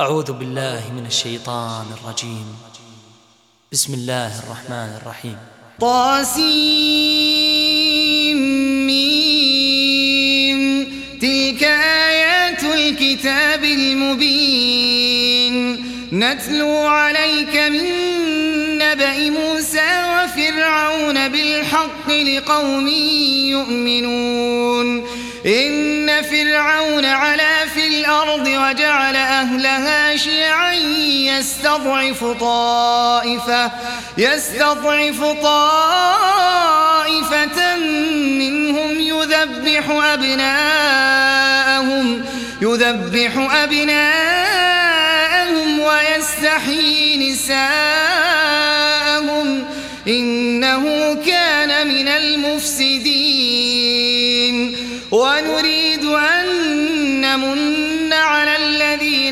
أعوذ بالله من الشيطان الرجيم بسم الله الرحمن الرحيم طاسيم تلك آيات الكتاب المبين نتلو عليك من نبأ موسى وفرعون بالحق لقوم يؤمنون إن فرعون علي الأرض وجعل أهلها شيعا يستضعف طائفة يستضعف طائفة منهم يذبح أبناءهم يذبح أبناءهم ويستحيي نساءهم إنه كان من المفسدين. ونريد أن نمن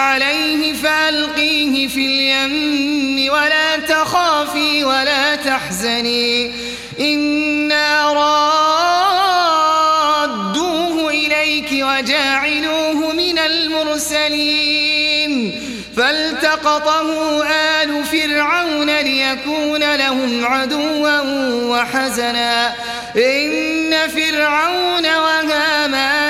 عليه فألقيه في اليم ولا تخافي ولا تحزني إنا رادوه إليك وجاعلوه من المرسلين فالتقطه آل فرعون ليكون لهم عدوا وحزنا إن فرعون وهامان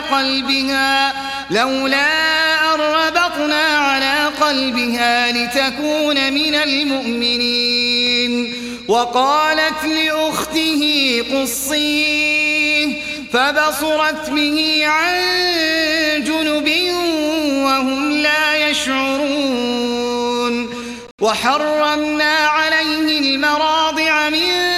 قلبها لولا أربطنا على قلبها لتكون من المؤمنين. وقالت لأخته قصيه فبصرت به عن جنب وهم لا يشعرون. وحرمنا عليه المراضع من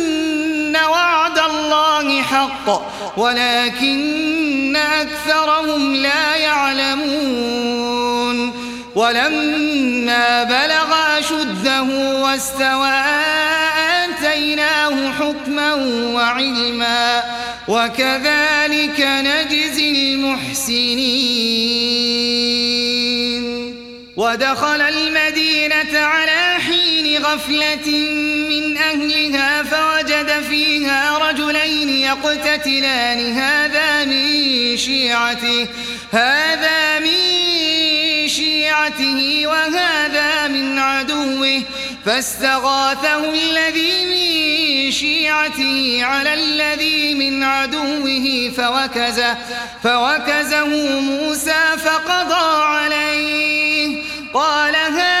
وعد الله حق ولكن أكثرهم لا يعلمون. ولما بلغ أشده واستوى آتيناه حكما وعلما وكذلك نجزي المحسنين. ودخل المدينة على في غفلة من أهلها فوجد فيها رجلين يقتتلان. هذا من شيعته هذا من شيعته وهذا من عدوه. فاستغاثه الذي من شيعته على الذي من عدوه. فوكزه فوكزه موسى فقضى عليه. قال هذا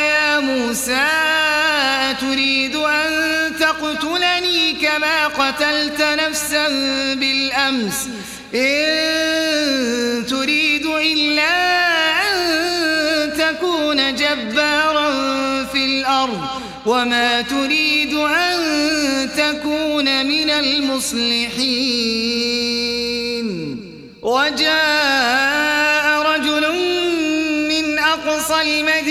موسى تريد أن تقتلني كما قتلت نفسا بالأمس؟ إن تريد إلا أن تكون جبارا في الأرض وما تريد أن تكون من المصلحين. وجاء رجل من أقصى المدينة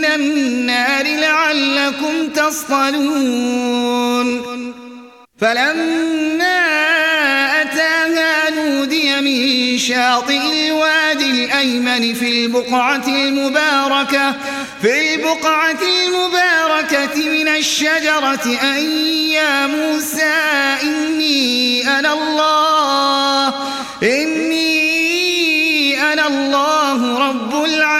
من النار لعلكم تصطلون. فلما أتاها نودي من شاطئ الوادي الأيمن في البقعة المباركة في البقعة المباركة من الشجرة أن يا موسى إني أنا الله إني أنا الله رب العالمين.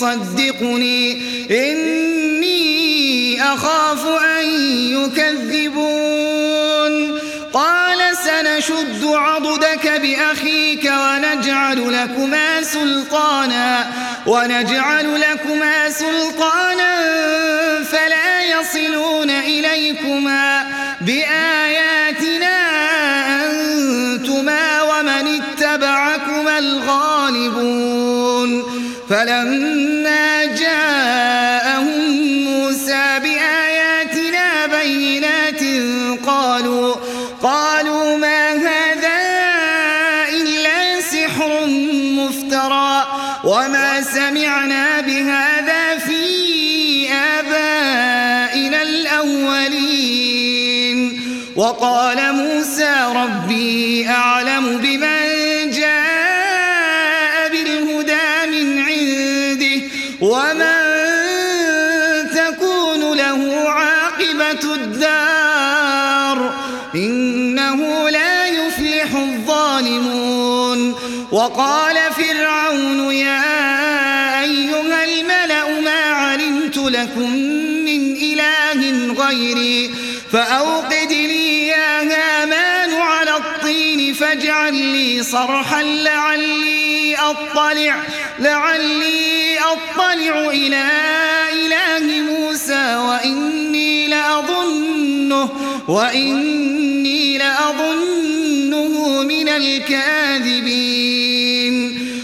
صدقني إني أخاف أن يكذبون. قال سنشد عضدك بأخيك ونجعل لكما سلطانا. ونجعل لكما سلطانا فلا يصلون إليكما بآية فلما جاء فأوقد لي يا هامان على الطين فاجعل لي صرحا لعلي أطلع لعلي أطلع إلى إله موسى وإني لأظنه وإني لأظنه من الكاذبين.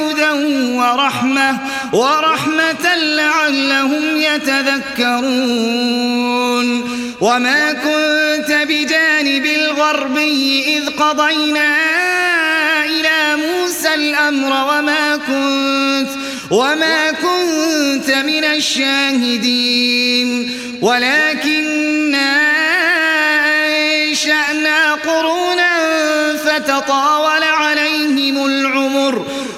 هدى ورحمة, ورحمة لعلهم يتذكرون. وما كنت بجانب الغربي إذ قضينا إلى موسى الأمر وما كنت وما كنت من الشاهدين. ولكنا أنشأنا قرونا فتطاول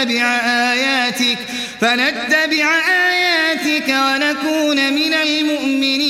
نتبع آياتك فنتبع آياتك ونكون من المؤمنين.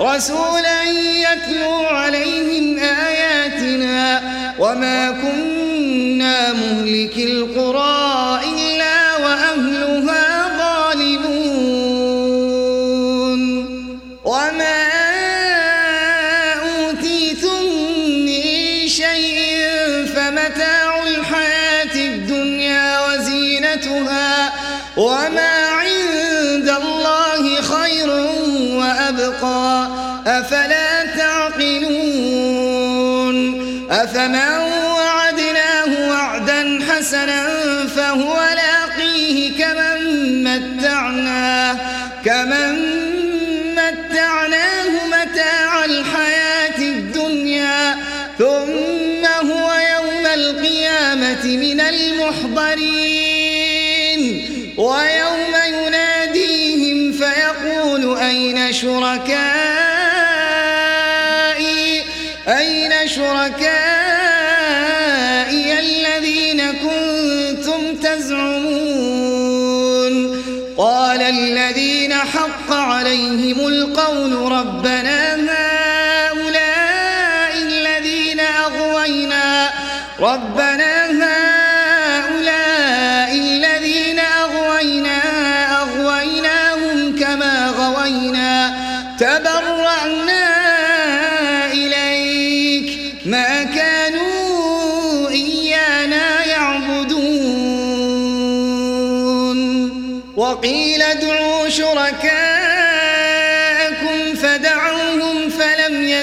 رسولا يتلو عليهم آياتنا وما كنا مهلك القرى إلا وأهلها فمن وعدناه وعدا حسنا فهو لا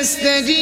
يستجيبوا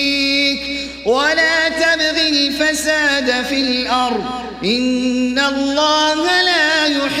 ولا تبغي الفساد في الأرض. إن الله لا يحب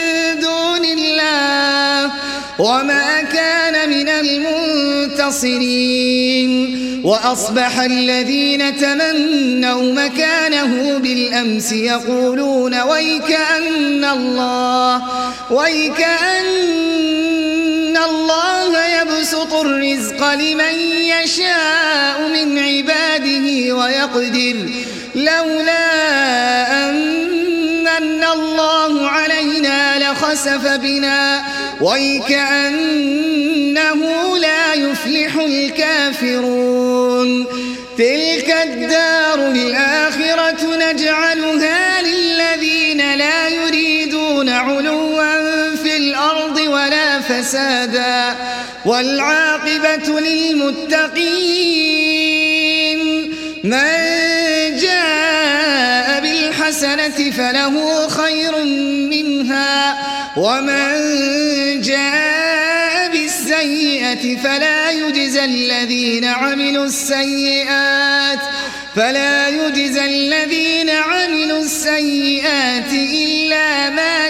وما كان من المنتصرين. وأصبح الذين تمنوا مكانه بالأمس يقولون ويك أن الله ويك أن الله يبسط الرزق لمن يشاء من عباده ويقدر. لولا أن الله علينا لخسف بنا. وَيْكَأَنَّهُ لَا يُفْلِحُ الْكَافِرُونَ تِلْكَ الدَّارُ الْآخِرَةُ نَجْعَلُهَا لِلَّذِينَ لَا يُرِيدُونَ عُلُوًّا فِي الْأَرْضِ وَلَا فَسَادًا وَالْعَاقِبَةُ لِلْمُتَّقِينَ مَنْ جَاءَ بِالْحَسَنَةِ فَلَهُ خَيْرٌ مِنْهَا وَمَنْ فلا يجزى الذين عملوا السيئات فلا يجزى الذين عملوا السيئات إلا ما